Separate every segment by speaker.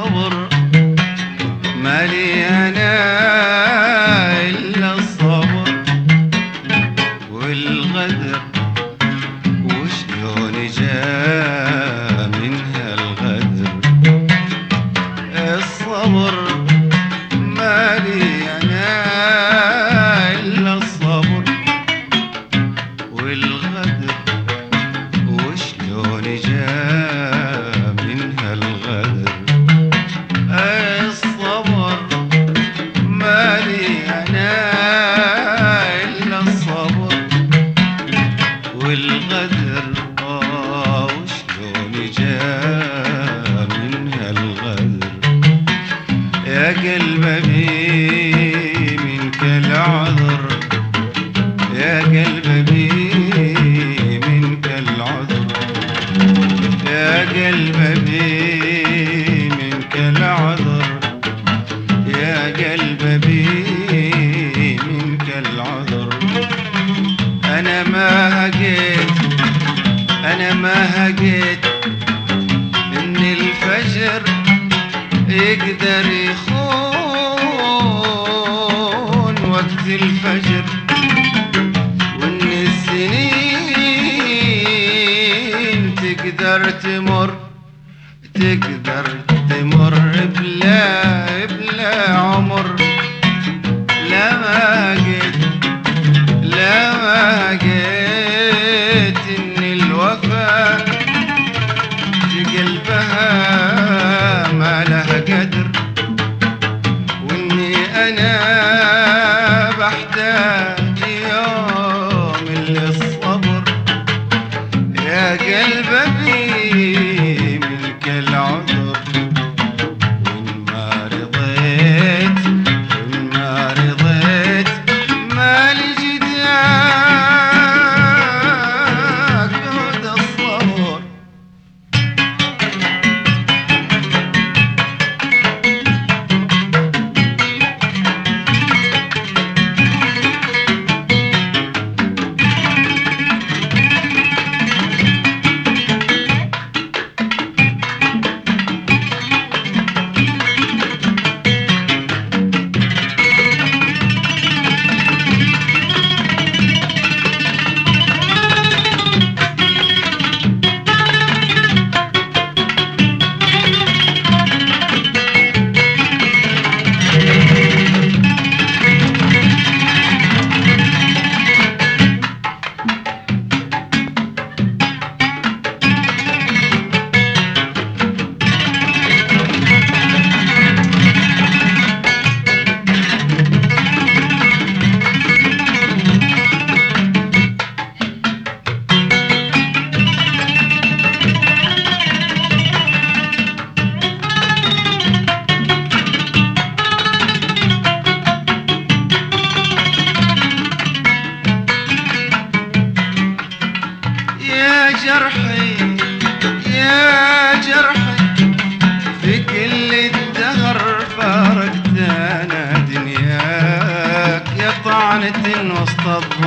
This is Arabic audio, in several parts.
Speaker 1: அவர் يا تقدر تمر تقدر تمر بلا بلا عمر.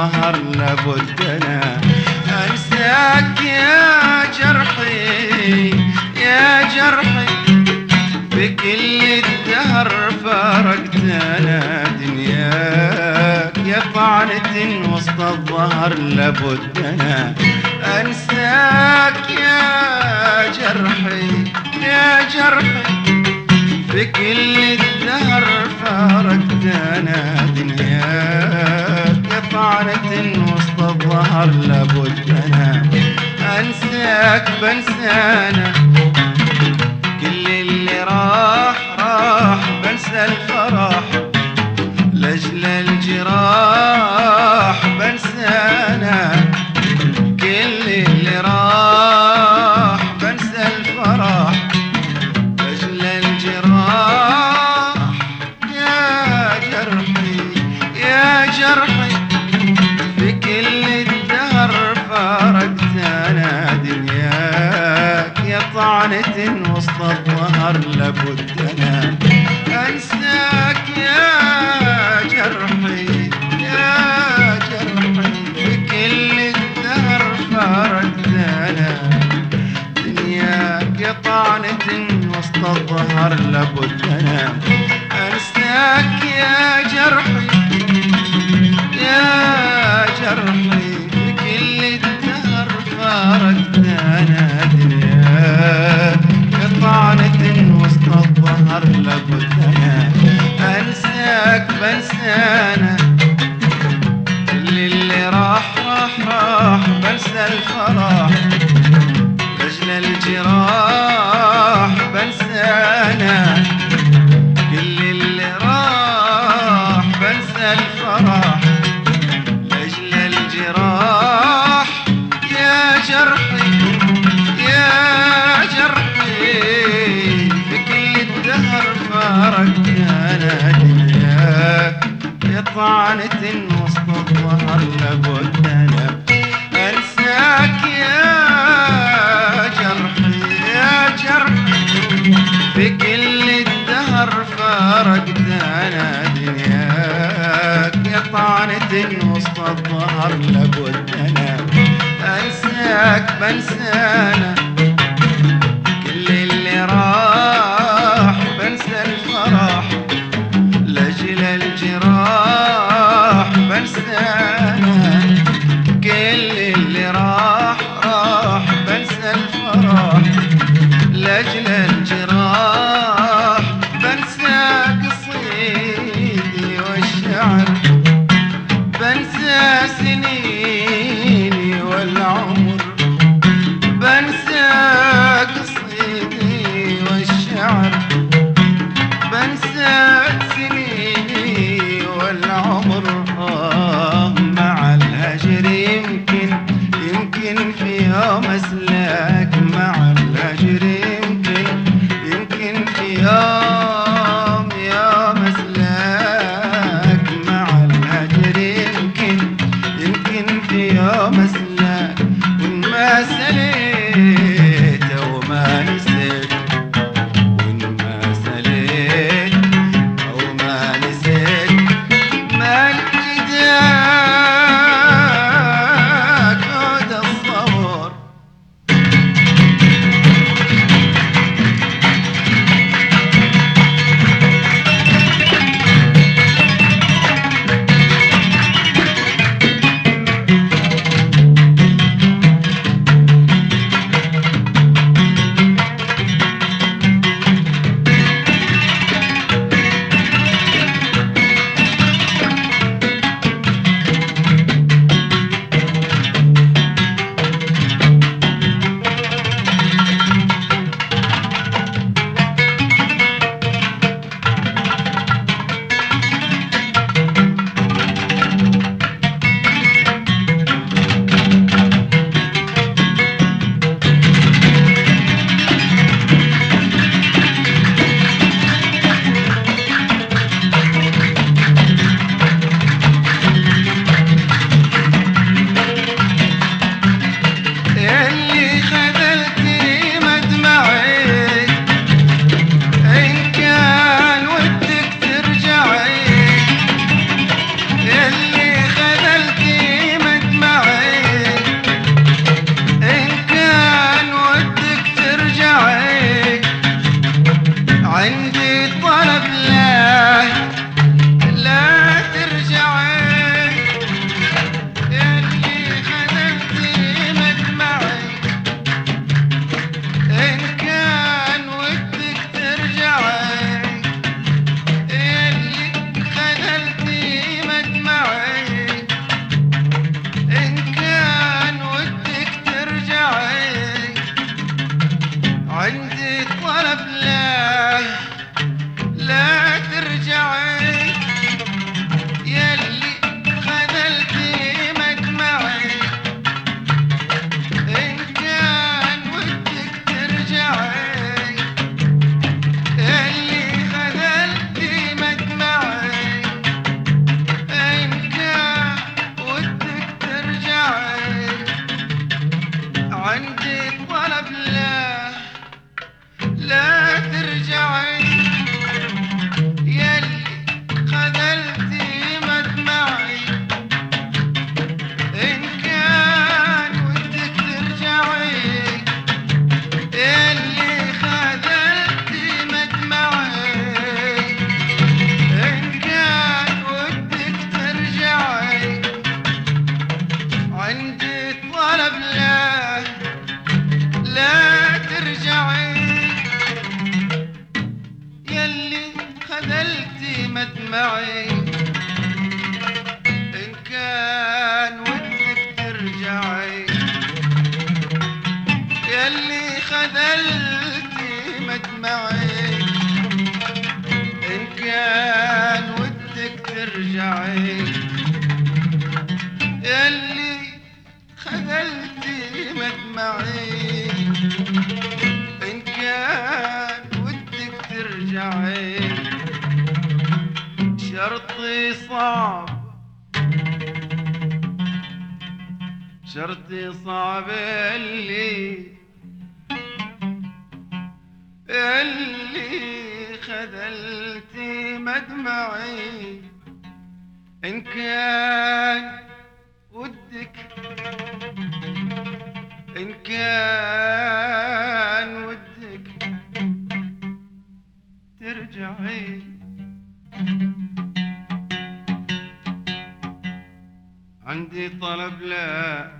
Speaker 1: وسط الظهر لابد أنا انساك يا جرحي يا جرحي بكل الدهر فارقت أنا دنياك يا طعنة وسط الظهر لابد أنا انساك يا جرحي يا جرحي بكل الدهر فارقت أنا دنياك طعنة وسط الظهر لابد أنا. أنساك بنسانا. أنساك يا جرحي يا جرحي بكل الدهر فارت لنا دنيا قطعنة وسط الظهر لابد أنا أنساك يا جرحي يا جرحي في كل الدهر فارت لنا دنيا طفانة وسط الظهر لابد أنا انساك يا جرحي يا جرحي كل الدهر فارقت أنا دنياك. يا طعنة وسط الظهر لابد أنا انساك بنسانا Thomas. مدمعي إن كان ودك ترجعي. يلي خذلتي مدمعي إن كان ودك ترجعي. شرطي صعب. شرطي صعب اللي اللي خذلتي مدمعي. إن كان ودك إن كان ودك ترجعي. عندي طلب لا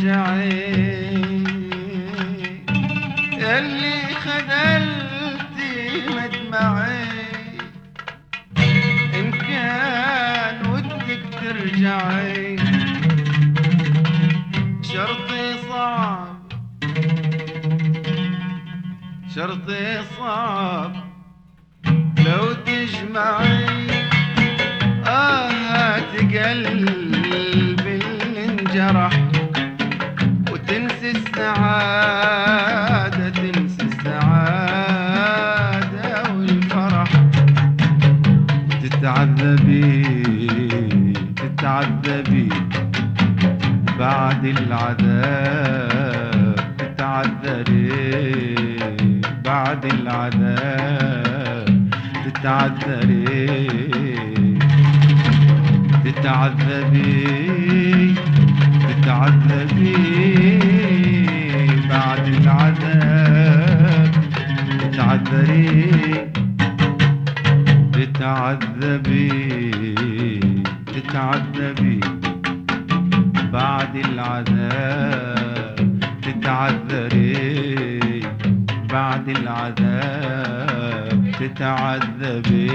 Speaker 1: ترجعي يلي خذلتي مدمعي. إن كان ودك ترجعي. شرطي صعب. شرطي صعب. لو تجمعي. آهات قلب اللي انجرح. تتعذبي تتعذبي بعد العذاب تتعذري بعد العذاب تتعذري تتعذبي تتعذبي. بعد العذاب تتعذري تتعذبي تتعذبي. بعد العذاب تتعذري. بعد العذاب تتعذبي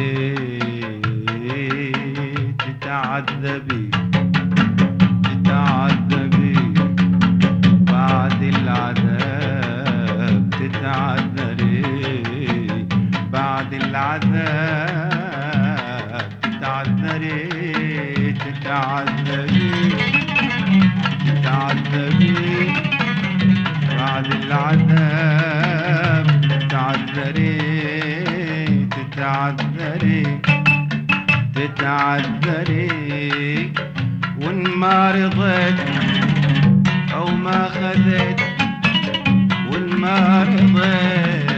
Speaker 1: تتعذبي. تتعذبي. بعد العذاب تتعذري. بعد العذاب تتعذري تتعذبي تتعذبي بعد العذاب تتعذري تتعذري تتعذري وإن ما رضيت أو ما خذيت وإن ما رضيت